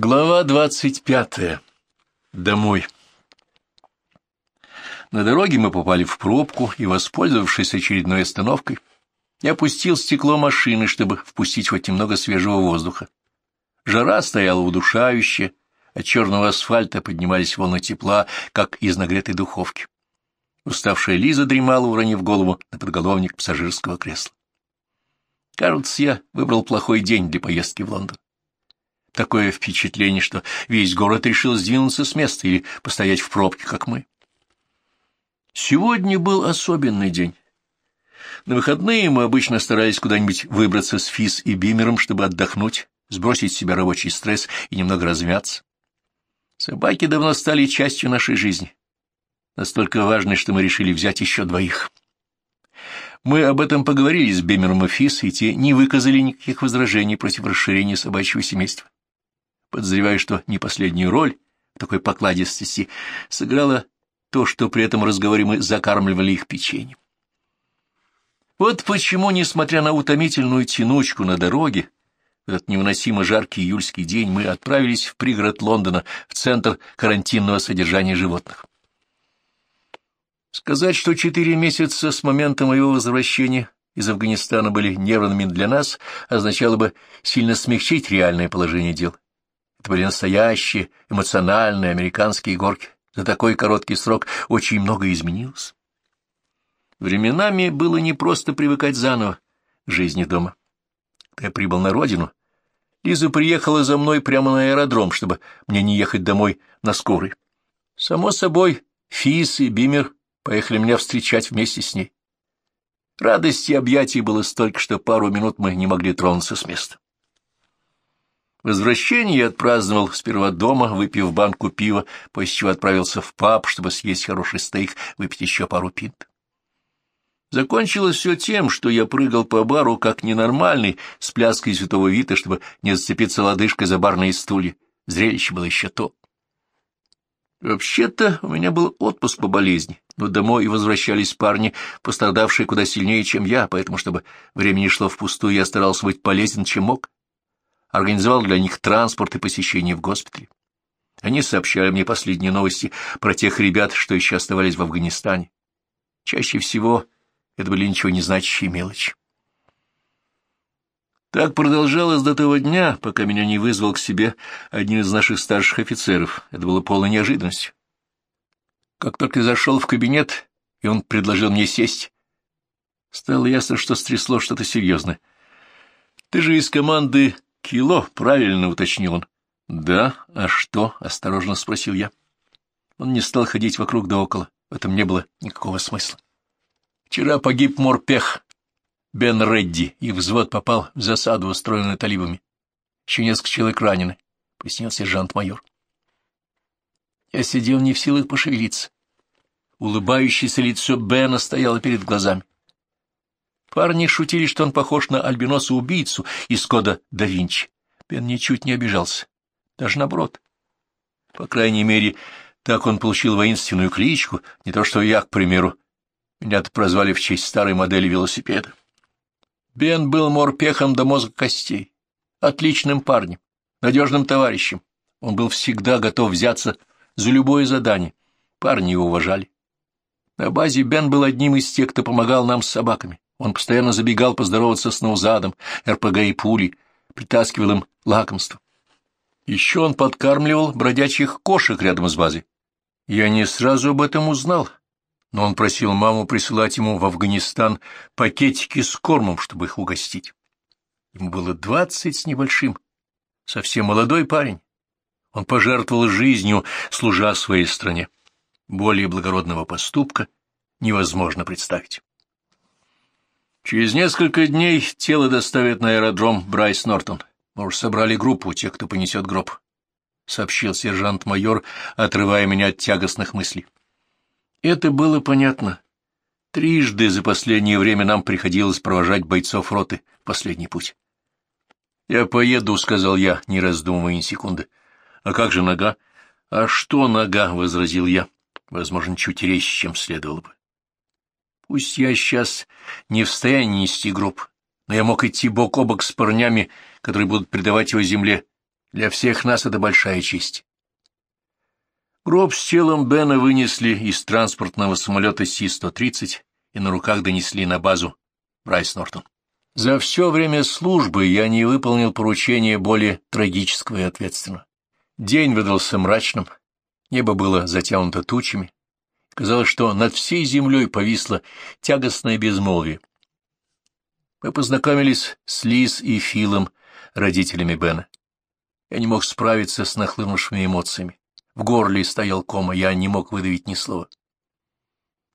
Глава двадцать пятая. Домой. На дороге мы попали в пробку и, воспользовавшись очередной остановкой, я опустил стекло машины, чтобы впустить хоть немного свежего воздуха. Жара стояла удушающая, от черного асфальта поднимались волны тепла, как из нагретой духовки. Уставшая Лиза дремала, уронив голову на подголовник пассажирского кресла. Кажется, я выбрал плохой день для поездки в Лондон. Такое впечатление, что весь город решил сдвинуться с места или постоять в пробке, как мы. Сегодня был особенный день. На выходные мы обычно старались куда-нибудь выбраться с Физ и Бимером, чтобы отдохнуть, сбросить с себя рабочий стресс и немного размяться. Собаки давно стали частью нашей жизни. Настолько важной, что мы решили взять еще двоих. Мы об этом поговорили с Бимером и Физ, и те не выказали никаких возражений против расширения собачьего семейства. Подозреваю, что не последнюю роль в такой покладистости сыграло то, что при этом разговоре мы закармливали их печеньем. Вот почему, несмотря на утомительную тянучку на дороге, этот невыносимо жаркий июльский день мы отправились в пригород Лондона, в центр карантинного содержания животных. Сказать, что четыре месяца с момента моего возвращения из Афганистана были нервными для нас, означало бы сильно смягчить реальное положение дел. Это были настоящие эмоциональные американские горки. За такой короткий срок очень многое изменилось. Временами было непросто привыкать заново к жизни дома. Когда я прибыл на родину, Лиза приехала за мной прямо на аэродром, чтобы мне не ехать домой на скорой. Само собой, Фис и Бимер поехали меня встречать вместе с ней. Радости и объятий было столько, что пару минут мы не могли тронуться с места. Возвращение я отпраздновал сперва дома, выпив банку пива, после чего отправился в паб, чтобы съесть хороший стейк, выпить еще пару пинт. Закончилось все тем, что я прыгал по бару как ненормальный, с пляской святого Вита, чтобы не зацепиться лодыжкой за барные стулья. Зрелище было еще то. Вообще-то у меня был отпуск по болезни, но домой и возвращались парни, пострадавшие куда сильнее, чем я, поэтому, чтобы время не шло впустую, я старался быть полезен, чем мог организовал для них транспорт и посещение в госпитале. Они сообщали мне последние новости про тех ребят, что еще оставались в Афганистане. Чаще всего это были ничего не значащие мелочи. Так продолжалось до того дня, пока меня не вызвал к себе один из наших старших офицеров. Это было полной неожиданностью. Как только зашел в кабинет, и он предложил мне сесть, стало ясно, что стрясло что-то серьезное. — Ты же из команды Кило, правильно уточнил он. Да, а что? осторожно спросил я. Он не стал ходить вокруг да около. В этом не было никакого смысла. Вчера погиб морпех Бен Редди, и взвод попал в засаду, устроенную талибами. Еще несколько человек ранены, — пояснил сержант-майор. Я сидел не в силах пошевелиться. Улыбающееся лицо Бена стояло перед глазами. Парни шутили, что он похож на альбиноса-убийцу из кода да Винчи. Бен ничуть не обижался. Даже наоборот. По крайней мере, так он получил воинственную кличку, не то что я, к примеру. Меня-то прозвали в честь старой модели велосипеда. Бен был морпехом до мозга костей, отличным парнем, надежным товарищем. Он был всегда готов взяться за любое задание. Парни его уважали. На базе Бен был одним из тех, кто помогал нам с собаками. Он постоянно забегал поздороваться с Наузадом, РПГ и пули, притаскивал им лакомство. Еще он подкармливал бродячих кошек рядом с базой. Я не сразу об этом узнал, но он просил маму присылать ему в Афганистан пакетики с кормом, чтобы их угостить. Ему было двадцать с небольшим, совсем молодой парень. Он пожертвовал жизнью, служа своей стране. Более благородного поступка невозможно представить. Через несколько дней тело доставят на аэродром Брайс Нортон. Мы уж собрали группу тех, кто понесет гроб, — сообщил сержант-майор, отрывая меня от тягостных мыслей. Это было понятно. Трижды за последнее время нам приходилось провожать бойцов роты в последний путь. — Я поеду, — сказал я, не раздумывая ни секунды. — А как же нога? — А что нога? — возразил я. Возможно, чуть резче, чем следовало бы. Пусть я сейчас не в состоянии нести гроб, но я мог идти бок о бок с парнями, которые будут предавать его земле, Для всех нас это большая честь. Гроб с телом Бена вынесли из транспортного самолета Си-130 и на руках донесли на базу Брайс Нортон. За все время службы я не выполнил поручение более трагического и ответственного. День выдался мрачным, небо было затянуто тучами. Казалось, что над всей землей повисло тягостное безмолвие. Мы познакомились с Лиз и Филом, родителями Бена. Я не мог справиться с нахлынувшими эмоциями. В горле стоял кома, я не мог выдавить ни слова.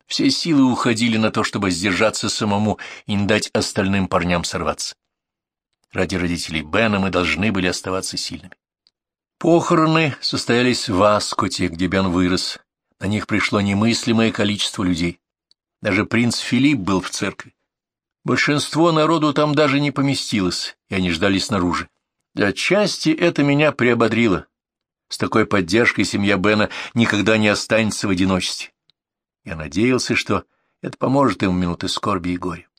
Все силы уходили на то, чтобы сдержаться самому и не дать остальным парням сорваться. Ради родителей Бена мы должны были оставаться сильными. Похороны состоялись в Аскоте, где Бен вырос. На них пришло немыслимое количество людей. Даже принц Филипп был в церкви. Большинство народу там даже не поместилось, и они ждали снаружи. Отчасти это меня приободрило. С такой поддержкой семья Бена никогда не останется в одиночестве. Я надеялся, что это поможет им в минуты скорби и горя.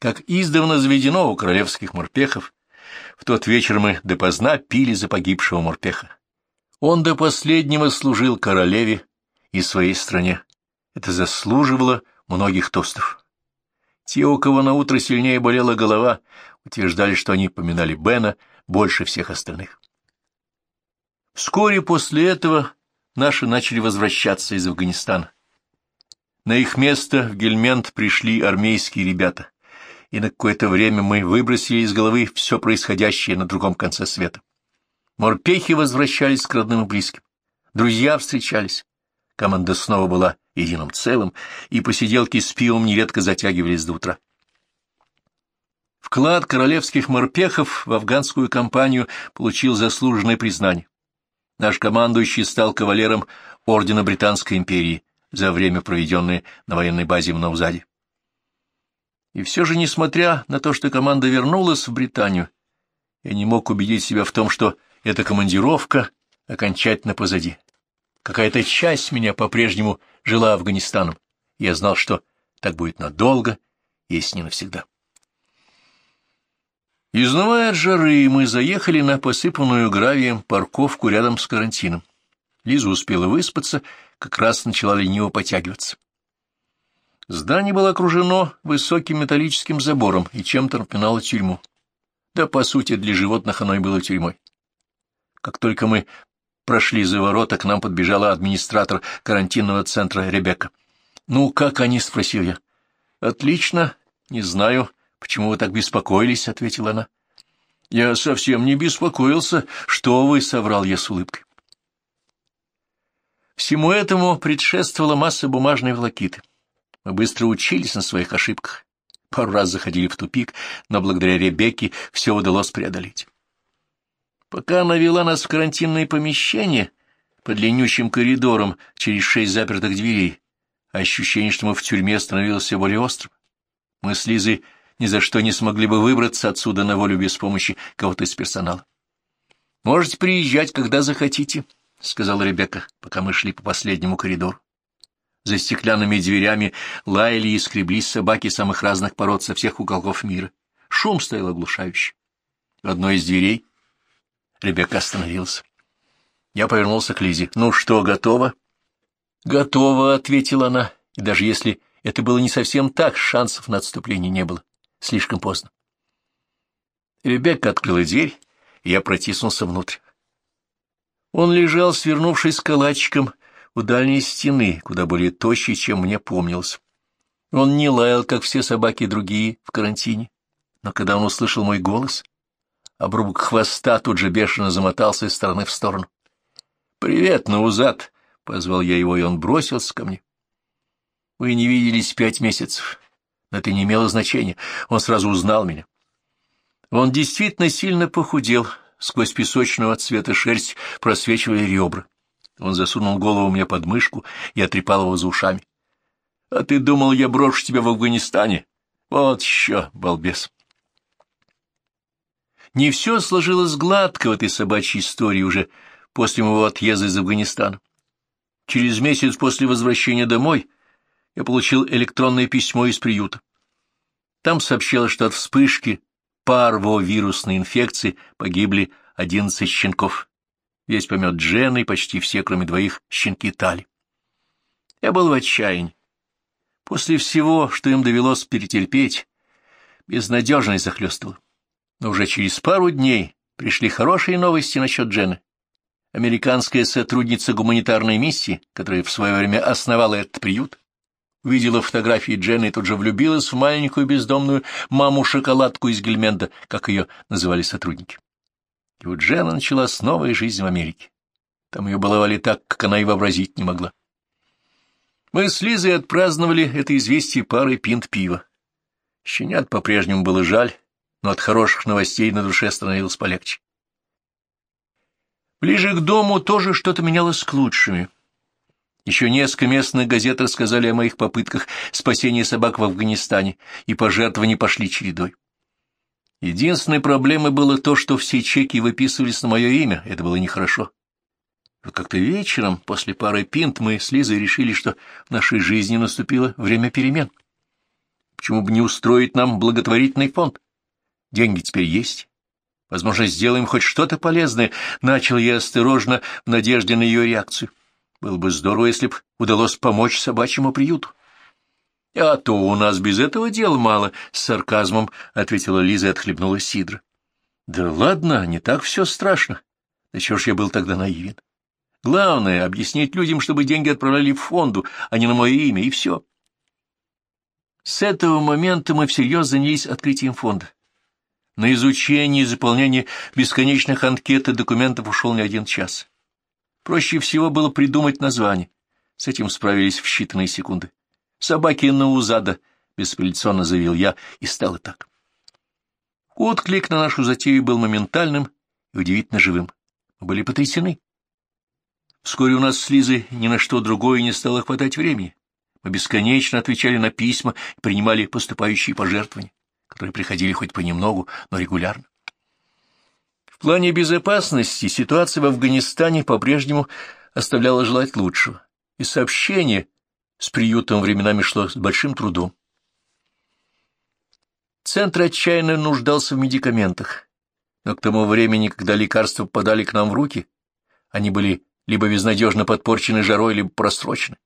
Как издавна заведено у королевских морпехов, в тот вечер мы допоздна пили за погибшего морпеха. Он до последнего служил королеве и своей стране. Это заслуживало многих тостов. Те, у кого на утро сильнее болела голова, утверждали, что они поминали Бена больше всех остальных. Вскоре после этого наши начали возвращаться из Афганистана. На их место в Гельмент пришли армейские ребята, и на какое-то время мы выбросили из головы все происходящее на другом конце света. Морпехи возвращались к родным и близким, друзья встречались, команда снова была единым целым, и посиделки с пивом нередко затягивались до утра. Вклад королевских морпехов в афганскую кампанию получил заслуженное признание. Наш командующий стал кавалером Ордена Британской империи за время, проведенное на военной базе в Наузаде. И все же, несмотря на то, что команда вернулась в Британию, я не мог убедить себя в том, что эта командировка окончательно позади. Какая-то часть меня по-прежнему жила Афганистаном, я знал, что так будет надолго, если не навсегда. Изнывая от жары, мы заехали на посыпанную гравием парковку рядом с карантином. Лиза успела выспаться, как раз начала лениво потягиваться. Здание было окружено высоким металлическим забором и чем-то напоминало тюрьму. Да, по сути, для животных оно и было тюрьмой. Как только мы прошли за ворота, к нам подбежала администратор карантинного центра Ребекка. «Ну, как они?» — спросил я. «Отлично. Не знаю. Почему вы так беспокоились? — ответила она. — Я совсем не беспокоился. Что вы, — соврал я с улыбкой. Всему этому предшествовала масса бумажной волокиты. Мы быстро учились на своих ошибках. Пару раз заходили в тупик, но благодаря Ребекке все удалось преодолеть. Пока она вела нас в карантинное помещение по длиннющим коридорам через шесть запертых дверей, ощущение, что мы в тюрьме, становилось все более острым. Мы с Лизой ни за что не смогли бы выбраться отсюда на волю без помощи кого-то из персонала. «Можете приезжать, когда захотите», — сказала Ребекка, пока мы шли по последнему коридору. За стеклянными дверями лаяли и скреблись собаки самых разных пород со всех уголков мира. Шум стоял оглушающий. В одной из дверей Ребекка остановилась. Я повернулся к Лизе. «Ну что, готово?» «Готово», — ответила она, и даже если это было не совсем так, шансов на отступление не было. Слишком поздно. Ребекка открыла дверь, и я протиснулся внутрь. Он лежал, свернувшись калачиком у дальней стены, куда более тощий, чем мне помнилось. Он не лаял, как все собаки другие в карантине, но когда он услышал мой голос, обрубок хвоста тут же бешено замотался из стороны в сторону. «Привет, Наузад!» — позвал я его, и он бросился ко мне. Мы не виделись пять месяцев но это не имело значения, он сразу узнал меня. Он действительно сильно похудел, сквозь песочного цвета шерсть просвечивая ребра. Он засунул голову мне под мышку и отрепал его за ушами. — А ты думал, я брошу тебя в Афганистане? Вот еще, балбес. Не все сложилось гладко в этой собачьей истории уже после моего отъезда из Афганистана. Через месяц после возвращения домой я получил электронное письмо из приюта. Там сообщалось, что от вспышки парвовирусной инфекции погибли одиннадцать щенков. Весь помет Джены и почти все, кроме двоих, щенки Тали. Я был в отчаянии. После всего, что им довелось перетерпеть, безнадежность захлестывала. Но уже через пару дней пришли хорошие новости насчет Джены. Американская сотрудница гуманитарной миссии, которая в свое время основала этот приют, увидела фотографии Джены и тут же влюбилась в маленькую бездомную маму-шоколадку из Гельменда, как ее называли сотрудники. И вот Джена начала с жизни в Америке. Там ее баловали так, как она и вообразить не могла. Мы с Лизой отпраздновали это известие парой пинт пива. Щенят по-прежнему было жаль, но от хороших новостей на душе становилось полегче. Ближе к дому тоже что-то менялось к лучшему. Еще несколько местных газет рассказали о моих попытках спасения собак в Афганистане, и пожертвования пошли чередой. Единственной проблемой было то, что все чеки выписывались на мое имя, это было нехорошо. Но как-то вечером, после пары пинт, мы с Лизой решили, что в нашей жизни наступило время перемен. Почему бы не устроить нам благотворительный фонд? Деньги теперь есть. Возможно, сделаем хоть что-то полезное, начал я осторожно в надежде на ее реакцию. Было бы здорово, если бы удалось помочь собачьему приюту. — А то у нас без этого дела мало, — с сарказмом ответила Лиза и отхлебнула сидра. — Да ладно, не так все страшно. Да чего ж я был тогда наивен. Главное — объяснить людям, чтобы деньги отправляли в фонду, а не на мое имя, и все. С этого момента мы всерьез занялись открытием фонда. На изучение и заполнение бесконечных анкет и документов ушел не один час. Проще всего было придумать название. С этим справились в считанные секунды. «Собаки Наузада», — беспалляционно заявил я, и стало так. Отклик на нашу затею был моментальным и удивительно живым. Мы были потрясены. Вскоре у нас с Лизой ни на что другое не стало хватать времени. Мы бесконечно отвечали на письма и принимали поступающие пожертвования, которые приходили хоть понемногу, но регулярно. В плане безопасности ситуация в Афганистане по-прежнему оставляла желать лучшего, и сообщение с приютом временами шло с большим трудом. Центр отчаянно нуждался в медикаментах, но к тому времени, когда лекарства попадали к нам в руки, они были либо безнадежно подпорчены жарой, либо просрочены.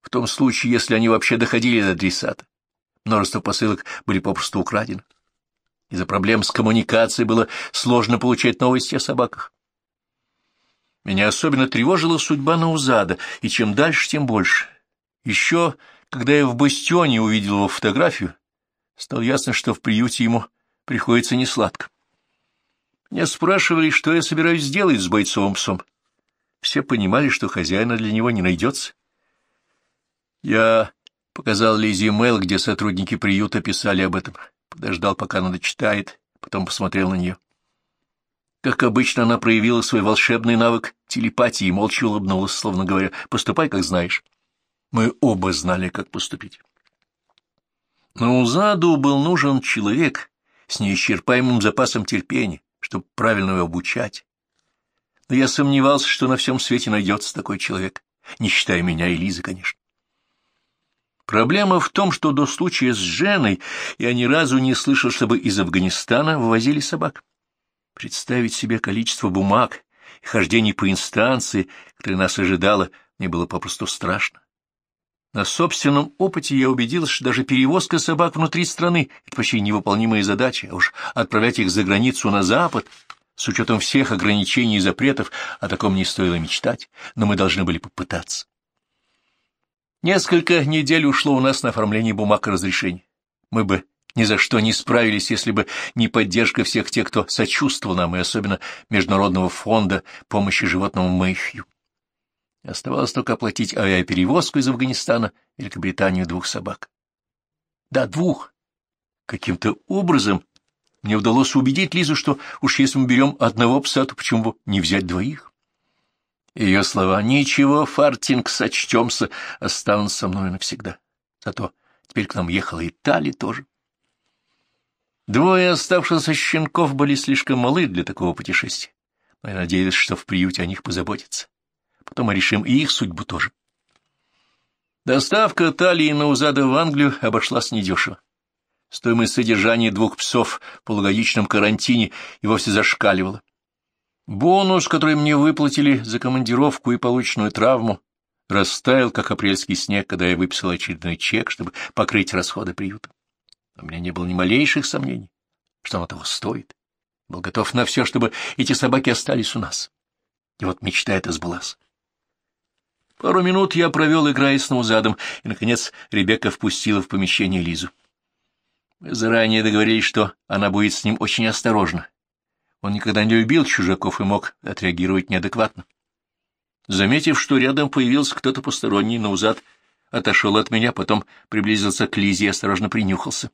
В том случае, если они вообще доходили до адресата. Множество посылок были попросту украдены. Из-за проблем с коммуникацией было сложно получать новости о собаках. Меня особенно тревожила судьба Наузада, и чем дальше, тем больше. Еще, когда я в бастионе увидел его фотографию, стало ясно, что в приюте ему приходится несладко. Меня спрашивали, что я собираюсь сделать с бойцовым псом. Все понимали, что хозяина для него не найдется. Я показал Лизе мейл, где сотрудники приюта писали об этом. Подождал, пока она дочитает, потом посмотрел на нее. Как обычно, она проявила свой волшебный навык телепатии и молча улыбнулась, словно говоря, «Поступай, как знаешь». Мы оба знали, как поступить. Но Узаду был нужен человек с неисчерпаемым запасом терпения, чтобы правильно его обучать, но я сомневался, что на всем свете найдется такой человек, не считая меня и Лизы, конечно. Проблема в том, что до случая с Женой я ни разу не слышал, чтобы из Афганистана вывозили собак. Представить себе количество бумаг и хождений по инстанции, которое нас ожидало, мне было попросту страшно. На собственном опыте я убедился, что даже перевозка собак внутри страны — это почти невыполнимая задача, а уж отправлять их за границу на запад с учетом всех ограничений и запретов, о таком не стоило мечтать, но мы должны были попытаться. Несколько недель ушло у нас на оформление бумаг разрешений. Мы бы ни за что не справились, если бы не поддержка всех тех, кто сочувствовал нам, и особенно Международного фонда помощи животному Мэйхью. Оставалось только оплатить авиаперевозку из Афганистана в Великобританию двух собак. Да, двух. Каким-то образом мне удалось убедить Лизу, что уж если мы берем одного пса, то почему бы не взять двоих? Ее слова «Ничего, фартинг, сочтемся» останутся со мной навсегда. Зато теперь к нам ехала и Тали тоже. Двое оставшихся щенков были слишком малы для такого путешествия, но я надеялась, что в приюте о них позаботятся. Потом мы решим и их судьбу тоже. Доставка Талии на Узада в Англию обошлась недешево. Стоимость содержания двух псов в полугодичном карантине и вовсе зашкаливала. Бонус, который мне выплатили за командировку и полученную травму, растаял, как апрельский снег, когда я выписал очередной чек, чтобы покрыть расходы приюта. У меня не было ни малейших сомнений, что оно того стоит. Был готов на все, чтобы эти собаки остались у нас. И вот мечта эта сбылась. Пару минут я провел, играя с задом, и, наконец, Ребекка впустила в помещение Лизу. Мы заранее договорились, что она будет с ним очень осторожна. Он никогда не любил чужаков и мог отреагировать неадекватно. Заметив, что рядом появился кто-то посторонний, Наузад отошел от меня, потом приблизился к Лизе и осторожно принюхался.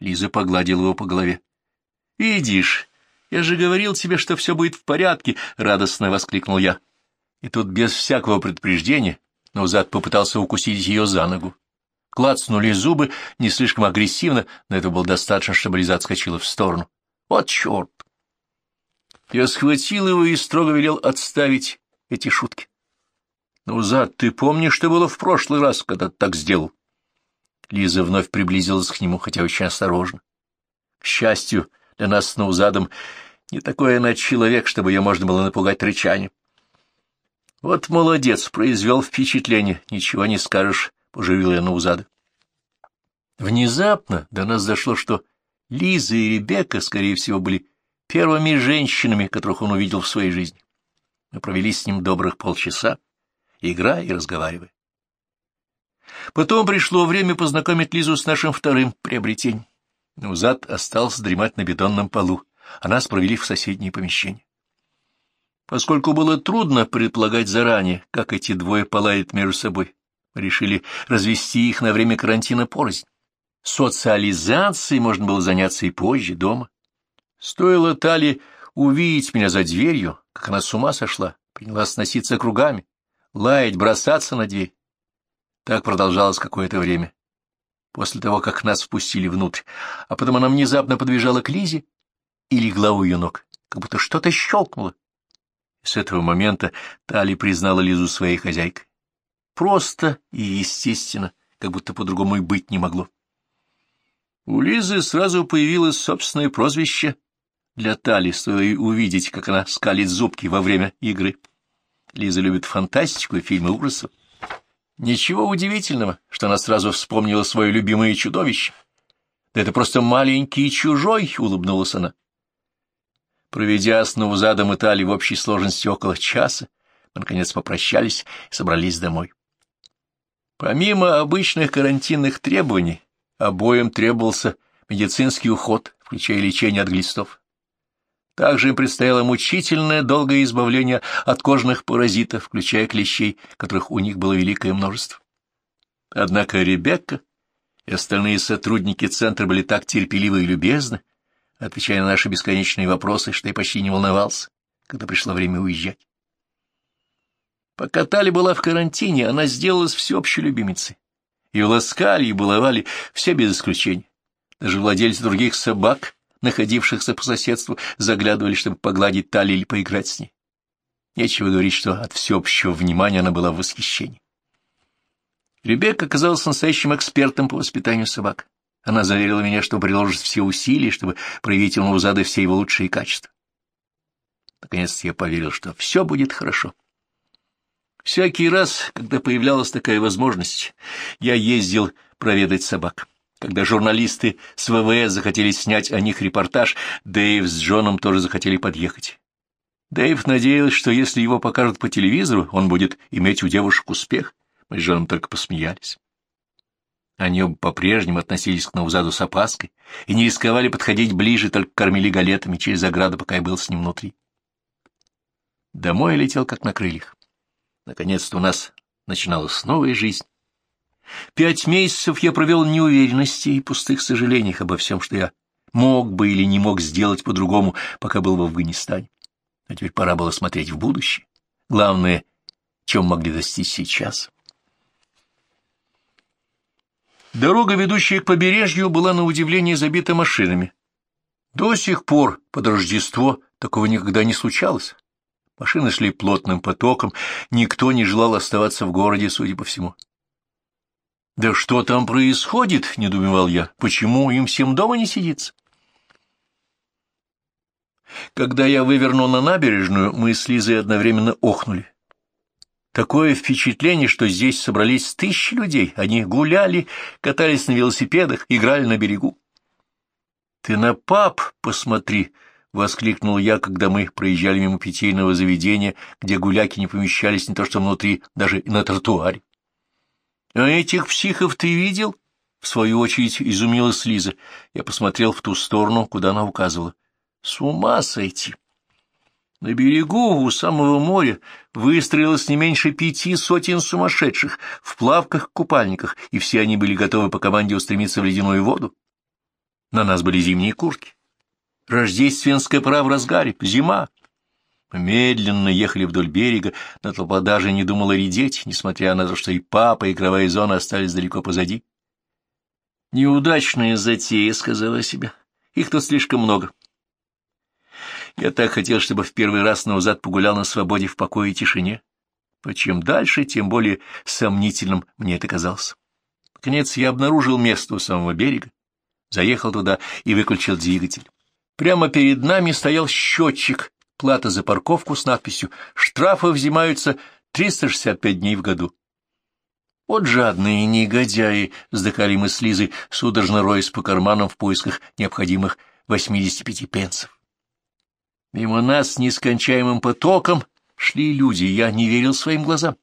Лиза погладила его по голове. — Видишь, я же говорил тебе, что все будет в порядке, — радостно воскликнул я. И тут без всякого предупреждения Наузад попытался укусить ее за ногу. Клацнули зубы, не слишком агрессивно, но это было достаточно, чтобы Лиза отскочила в сторону. Вот черт! Я схватил его и строго велел отставить эти шутки. Ну, Зад, ты помнишь, что было в прошлый раз, когда ты так сделал? Лиза вновь приблизилась к нему, хотя очень осторожно. К счастью, для нас с Наузадом не такой она человек, чтобы ее можно было напугать рычанием. Вот молодец, произвел впечатление, ничего не скажешь, поживил я Наузада. Внезапно до нас дошло, что Лиза и Ребекка, скорее всего, были первыми женщинами, которых он увидел в своей жизни. Мы провели с ним добрых полчаса, играя и разговаривая. Потом пришло время познакомить Лизу с нашим вторым приобретением. Узад остался дремать на бетонном полу, а нас провели в соседнее помещение. Поскольку было трудно предполагать заранее, как эти двое полают между собой, решили развести их на время карантина порознь. Социализацией можно было заняться и позже, дома. Стоило Тали увидеть меня за дверью, как она с ума сошла, принялась сноситься кругами, лаять, бросаться на дверь. Так продолжалось какое-то время, после того, как нас впустили внутрь, а потом она внезапно подбежала к Лизе и легла у ее ног, как будто что-то щелкнуло. С этого момента Тали признала Лизу своей хозяйкой. Просто и естественно, как будто по-другому и быть не могло. У Лизы сразу появилось собственное прозвище для Тали, стоило увидеть, как она скалит зубки во время игры. Лиза любит фантастику и фильмы ужасов. Ничего удивительного, что она сразу вспомнила свое любимое чудовище. Да это просто маленький чужой, — улыбнулась она. Проведя с Наузадом и Тали в общей сложности около часа, мы, наконец, попрощались и собрались домой. Помимо обычных карантинных требований, обоим требовался медицинский уход, включая лечение от глистов. Также им предстояло мучительное долгое избавление от кожных паразитов, включая клещей, которых у них было великое множество. Однако Ребекка и остальные сотрудники центра были так терпеливы и любезны, отвечая на наши бесконечные вопросы, что я почти не волновался, когда пришло время уезжать. Пока Тали была в карантине, она сделалась всеобщей любимицей. Ее ласкали и баловали все без исключения. Даже владельцы других собак находившихся по соседству, заглядывали, чтобы погладить талию или поиграть с ней. Нечего говорить, что от всеобщего внимания она была в восхищении. Ребекка оказалась настоящим экспертом по воспитанию собак. Она заверила меня, что приложит все усилия, чтобы проявить ему зады все его лучшие качества. Наконец я поверил, что все будет хорошо. Всякий раз, когда появлялась такая возможность, я ездил проведать собак. Когда журналисты с ВВС захотели снять о них репортаж, Дэйв с Джоном тоже захотели подъехать. Дэйв надеялся, что если его покажут по телевизору, он будет иметь у девушек успех. Мы с Джоном только посмеялись. Они по-прежнему относились к Наузаду с опаской и не рисковали подходить ближе, только кормили галетами через ограду, пока я был с ним внутри. Домой я летел как на крыльях. Наконец-то у нас начиналась новая жизнь. Пять месяцев я провел в неуверенности и пустых сожалениях обо всем, что я мог бы или не мог сделать по-другому, пока был в Афганистане. А теперь пора было смотреть в будущее. Главное, чем могли достичь сейчас. Дорога, ведущая к побережью, была на удивление забита машинами. До сих пор под Рождество такого никогда не случалось. Машины шли плотным потоком, никто не желал оставаться в городе, судя по всему. «Да что там происходит?» — недоумевал я. «Почему им всем дома не сидится?» Когда я вывернул на набережную, мы с Лизой одновременно охнули. Такое впечатление, что здесь собрались тысячи людей. Они гуляли, катались на велосипедах, играли на берегу. — Ты на пап посмотри! — воскликнул я, когда мы проезжали мимо питейного заведения, где гуляки не помещались не то что внутри, даже и на тротуаре. — А этих психов ты видел? — в свою очередь изумилась Лиза. Я посмотрел в ту сторону, куда она указывала. — С ума сойти! На берегу у самого моря выстроилось не меньше пяти сотен сумасшедших в плавках-купальниках, и все они были готовы по команде устремиться в ледяную воду. На нас были зимние куртки. Рождественская пора в разгаре, зима. Медленно ехали вдоль берега, но толпа даже не думала редеть, несмотря на то, что и папа, и игровая зона остались далеко позади. «Неудачная затея», — сказала себе. «Их тут слишком много». Я так хотел, чтобы в первый раз Наузад погулял на свободе в покое и тишине. Но чем дальше, тем более сомнительным мне это казалось. Наконец я обнаружил место у самого берега, заехал туда и выключил двигатель. Прямо перед нами стоял счетчик, плата за парковку с надписью «Штрафы взимаются 365 дней в году». Вот жадные негодяи, вздыхали мы с Лизой, судорожно роясь по карманам в поисках необходимых 85 пенсов. Мимо нас нескончаемым потоком шли люди, я не верил своим глазам.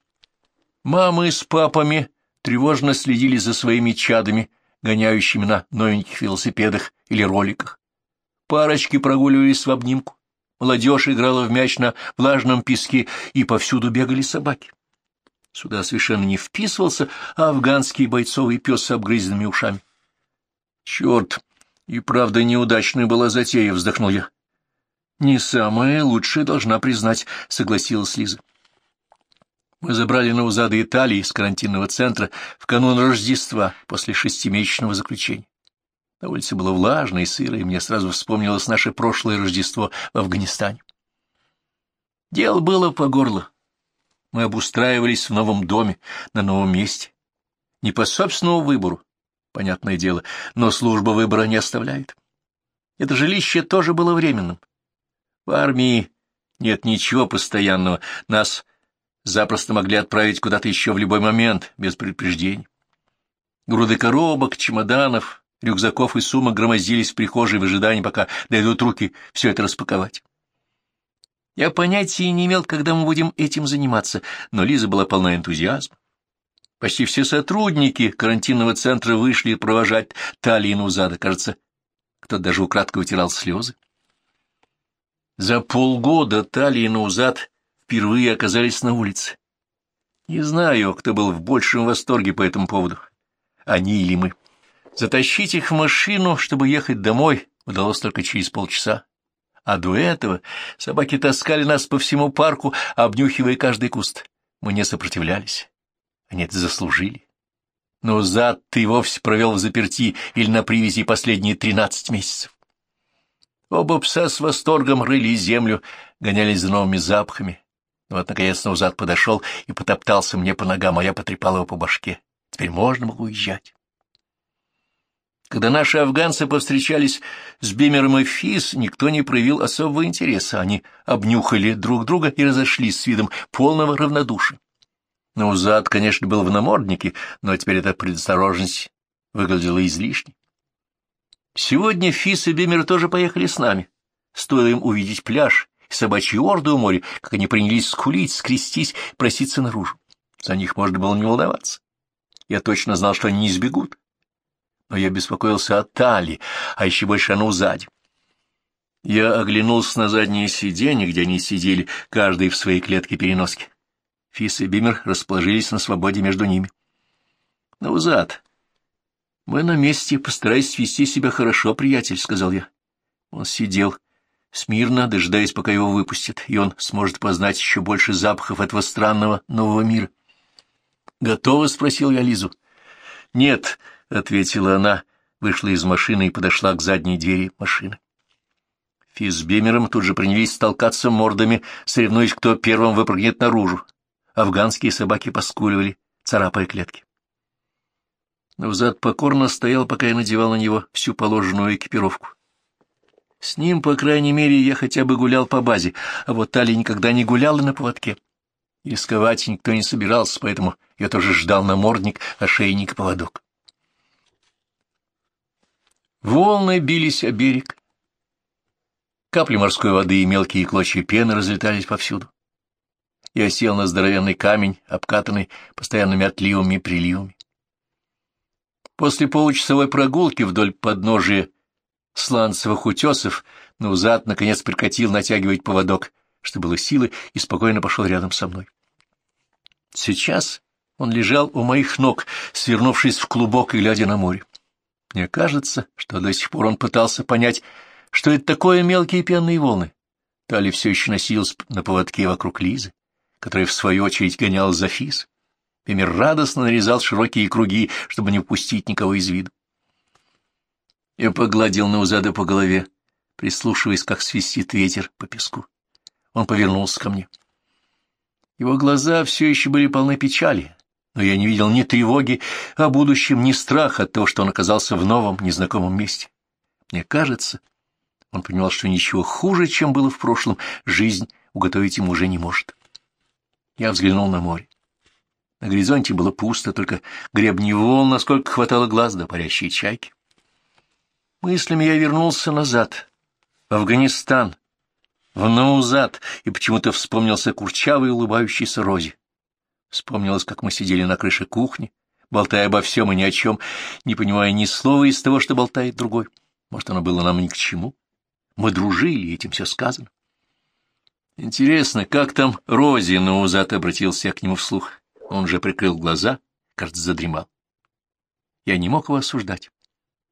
Мамы с папами тревожно следили за своими чадами, гоняющими на новеньких велосипедах или роликах. Парочки прогуливались в обнимку, молодежь играла в мяч на влажном песке, и повсюду бегали собаки. Сюда совершенно не вписывался афганский бойцовый пес с обгрызенными ушами. — Черт, и правда неудачная была затея, — вздохнул я. Не самое лучшее, должна признать, — согласилась Лиза. Мы забрали Наузада Италии из карантинного центра в канун Рождества после шестимесячного заключения. На улице было влажно и сыро, и мне сразу вспомнилось наше прошлое Рождество в Афганистане. Дело было по горло. Мы обустраивались в новом доме, на новом месте. Не по собственному выбору, понятное дело, но служба выбора не оставляет. Это жилище тоже было временным. В армии нет ничего постоянного. Нас запросто могли отправить куда-то еще в любой момент, без предупреждений. Груды коробок, чемоданов, рюкзаков и сумок громоздились в прихожей в ожидании, пока дойдут руки все это распаковать. Я понятия не имел, когда мы будем этим заниматься, но Лиза была полна энтузиазма. Почти все сотрудники карантинного центра вышли провожать Талину зада. Кажется, кто-то даже украдкой утирал слезы. За полгода Талия и Наузад впервые оказались на улице. Не знаю, кто был в большем восторге по этому поводу, они или мы. Затащить их в машину, чтобы ехать домой, удалось только через полчаса. А до этого собаки таскали нас по всему парку, обнюхивая каждый куст. Мы не сопротивлялись. Они это заслужили. Но зад ты вовсе провел в заперти или на привязи последние тринадцать месяцев. Оба пса с восторгом рыли землю, гонялись за новыми запахами. Но вот, наконец, Наузад подошел и потоптался мне по ногам, а я потрепал его по башке. Теперь можно было уезжать. Когда наши афганцы повстречались с Бимером и Фис, никто не проявил особого интереса. Они обнюхали друг друга и разошлись с видом полного равнодушия. Наузад, конечно, был в наморднике, но теперь эта предосторожность выглядела излишней. Сегодня Фис и Бемер тоже поехали с нами. Стоило им увидеть пляж и собачьи орды у моря, как они принялись скулить, скрестись, проситься наружу. За них можно было не волноваться. Я точно знал, что они не сбегут. Но я беспокоился о Тали, а еще больше о Наузаде. Я оглянулся на заднее сиденье, где они сидели, каждый в своей клетке-переноске. Фис и Бимер расположились на свободе между ними. Наузад мы на месте, постарайся вести себя хорошо, приятель, — сказал я. Он сидел, смирно дожидаясь, пока его выпустят, и он сможет познать еще больше запахов этого странного нового мира. «Готова?» — спросил я Лизу. «Нет», — ответила она, вышла из машины и подошла к задней двери машины. Физ с Бемером тут же принялись столкаться мордами, соревнуясь, кто первым выпрыгнет наружу. Афганские собаки поскуливали, царапая клетки. Навзад покорно стоял, пока я надевал на него всю положенную экипировку. С ним, по крайней мере, я хотя бы гулял по базе, а вот Тали никогда не гуляла на поводке. Рисковать никто не собирался, поэтому я тоже ждал намордник, ошейник и поводок. Волны бились о берег. Капли морской воды и мелкие клочья пены разлетались повсюду. Я сел на здоровенный камень, обкатанный постоянными отливами и приливами. После получасовой прогулки вдоль подножия сланцевых утесов Наузад наконец прекратил натягивать поводок, что было силы, и спокойно пошел рядом со мной. Сейчас он лежал у моих ног, свернувшись в клубок и глядя на море. Мне кажется, что до сих пор он пытался понять, что это такое мелкие пенные волны. Тали все еще носилась на поводке вокруг Лизы, которая, в свою очередь, гоняла за физ. Пемер радостно нарезал широкие круги, чтобы не упустить никого из виду. Я погладил Наузада по голове, прислушиваясь, как свистит ветер по песку. Он повернулся ко мне. Его глаза все еще были полны печали, но я не видел ни тревоги о будущем, ни страха от того, что он оказался в новом, незнакомом месте. Мне кажется, он понимал, что ничего хуже, чем было в прошлом, жизнь уготовить ему уже не может. Я взглянул на море. На горизонте было пусто, только гребни волн, насколько хватало глаз, да парящие чайки. Мыслями я вернулся назад, в Афганистан, в Наузад, и почему-то вспомнился курчавый улыбающийся Рози. Вспомнилось, как мы сидели на крыше кухни, болтая обо всем и ни о чем, не понимая ни слова из того, что болтает другой. Может, оно было нам ни к чему? Мы дружили, этим все сказано. Интересно, как там Рози Наузад обратился к нему вслух? Он же прикрыл глаза, кажется, задремал. Я не мог его осуждать.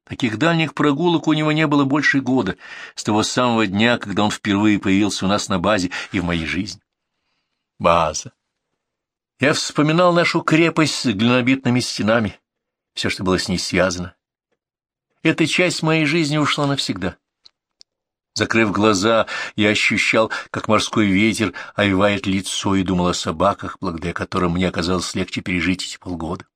Таких дальних прогулок у него не было больше года, с того самого дня, когда он впервые появился у нас на базе и в моей жизни. База. Я вспоминал нашу крепость с глинобитными стенами, все, что было с ней связано. Эта часть моей жизни ушла навсегда. Закрыв глаза, я ощущал, как морской ветер овивает лицо и думал о собаках, благодаря которым мне оказалось легче пережить эти полгода.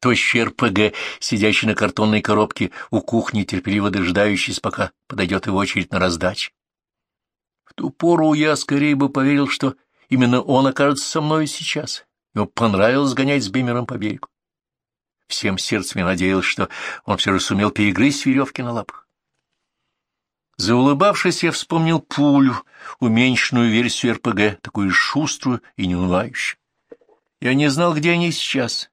Тощий РПГ, сидящий на картонной коробке у кухни, терпеливо дожидающийся, пока подойдет его очередь на раздаче. В ту пору я скорее бы поверил, что именно он окажется со мной сейчас. Ему понравилось гонять с Бимером по берегу. Всем сердцем я надеялся, что он все же сумел перегрызть веревки на лапах. Заулыбавшись, я вспомнил пулю, уменьшенную версию РПГ, такую шуструю и неунывающую. Я не знал, где они сейчас,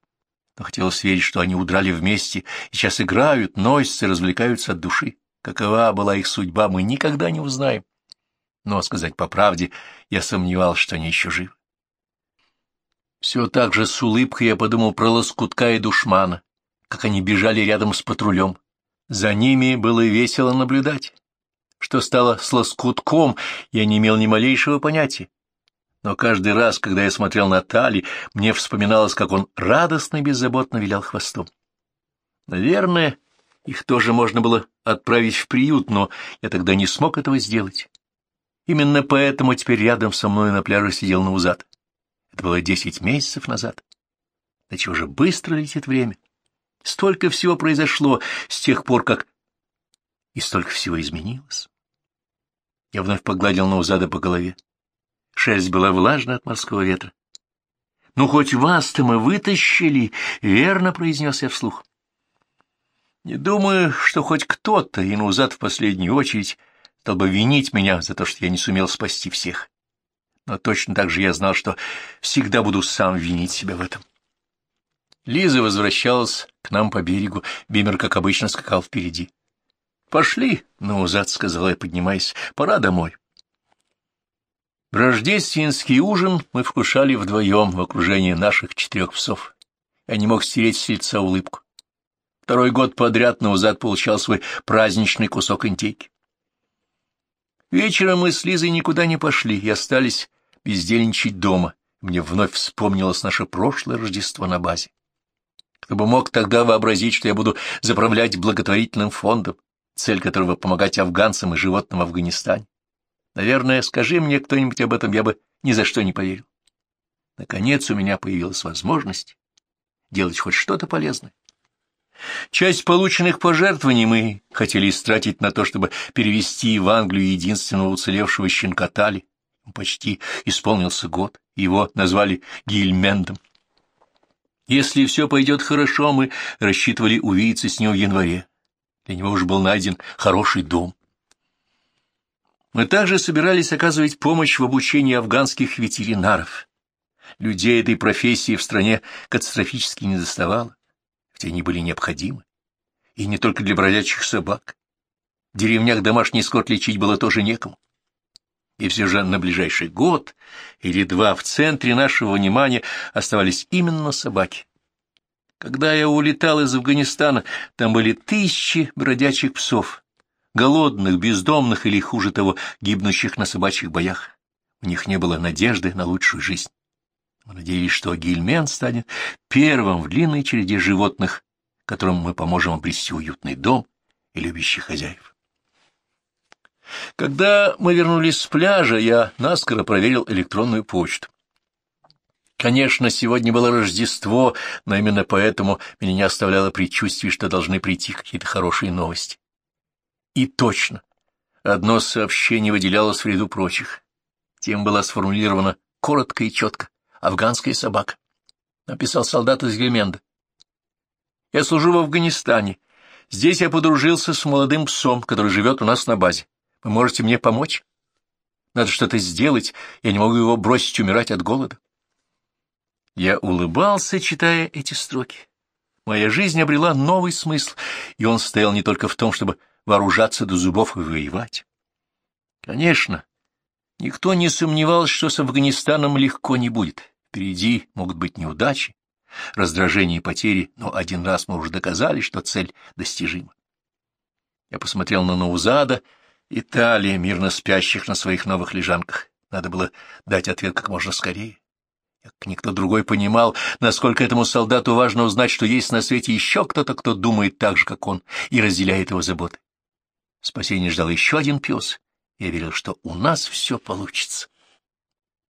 но хотелось верить, что они удрали вместе и сейчас играют, носятся, развлекаются от души. Какова была их судьба, мы никогда не узнаем. Но, сказать по правде, я сомневался, что они еще живы. Все так же с улыбкой я подумал про лоскутка и душмана, как они бежали рядом с патрулем. За ними было весело наблюдать. Что стало с лоскутком, я не имел ни малейшего понятия но каждый раз, когда я смотрел на Тали, мне вспоминалось, как он радостно и беззаботно вилял хвостом. Наверное, их тоже можно было отправить в приют, но я тогда не смог этого сделать. Именно поэтому теперь рядом со мной на пляже сидел Наузад. Это было десять месяцев назад. Да чего же быстро летит время? Столько всего произошло с тех пор, как... И столько всего изменилось. Я вновь погладил Наузада по голове. Шерсть была влажна от морского ветра. «Ну, хоть вас-то мы вытащили!» — верно произнес я вслух. Не думаю, что хоть кто-то, и Наузад в последнюю очередь, стал бы винить меня за то, что я не сумел спасти всех. Но точно так же я знал, что всегда буду сам винить себя в этом. Лиза возвращалась к нам по берегу, Бимер, как обычно, скакал впереди. — Пошли, — Наузад сказала я, поднимаясь, — пора домой. Рождественский ужин мы вкушали вдвоем в окружении наших четырех псов. Я не мог стереть с лица улыбку. Второй год подряд Наузад получал свой праздничный кусок интейки. Вечером мы с Лизой никуда не пошли и остались бездельничать дома. Мне вновь вспомнилось наше прошлое Рождество на базе. Кто бы мог тогда вообразить, что я буду заправлять благотворительным фондом, цель которого — помогать афганцам и животным в Афганистане. Наверное, скажи мне кто-нибудь об этом, я бы ни за что не поверил. Наконец у меня появилась возможность делать хоть что-то полезное. Часть полученных пожертвований мы хотели истратить на то, чтобы перевести в Англию единственного уцелевшего щенка Тали. Почти исполнился год, его назвали Гильмендом. Если все пойдет хорошо, мы рассчитывали увидеться с ним в январе. Для него уже был найден хороший дом. Мы также собирались оказывать помощь в обучении афганских ветеринаров. Людей этой профессии в стране катастрофически не хотя они были необходимы. И не только для бродячих собак. В деревнях домашний скот лечить было тоже некому. И все же на ближайший год или два в центре нашего внимания оставались именно собаки. Когда я улетал из Афганистана, там были тысячи бродячих псов, голодных, бездомных или, хуже того, гибнущих на собачьих боях. У них не было надежды на лучшую жизнь. Мы что Гильмен станет первым в длинной череде животных, которым мы поможем обрести уютный дом и любящих хозяев. Когда мы вернулись с пляжа, я наскоро проверил электронную почту. Конечно, сегодня было Рождество, но именно поэтому меня не оставляло предчувствие, что должны прийти какие-то хорошие новости. И точно. Одно сообщение выделялось в ряду прочих. Тем была сформулирована коротко и четко. «Афганская собака», — написал солдат из Гельменда. «Я служу в Афганистане. Здесь я подружился с молодым псом, который живет у нас на базе. Вы можете мне помочь? Надо что-то сделать, я не могу его бросить умирать от голода». Я улыбался, читая эти строки. Моя жизнь обрела новый смысл, и он стоял не только в том, чтобы вооружаться до зубов и воевать. Конечно, никто не сомневался, что с Афганистаном легко не будет. Впереди могут быть неудачи, раздражение и потери, но один раз мы уже доказали, что цель достижима. Я посмотрел на Наузада и Талия, мирно спящих на своих новых лежанках. Надо было дать ответ как можно скорее. Как никто другой понимал, насколько этому солдату важно узнать, что есть на свете еще кто-то, кто думает так же, как он, и разделяет его заботы. Спасение ждал еще один пес. Я верил, что у нас все получится.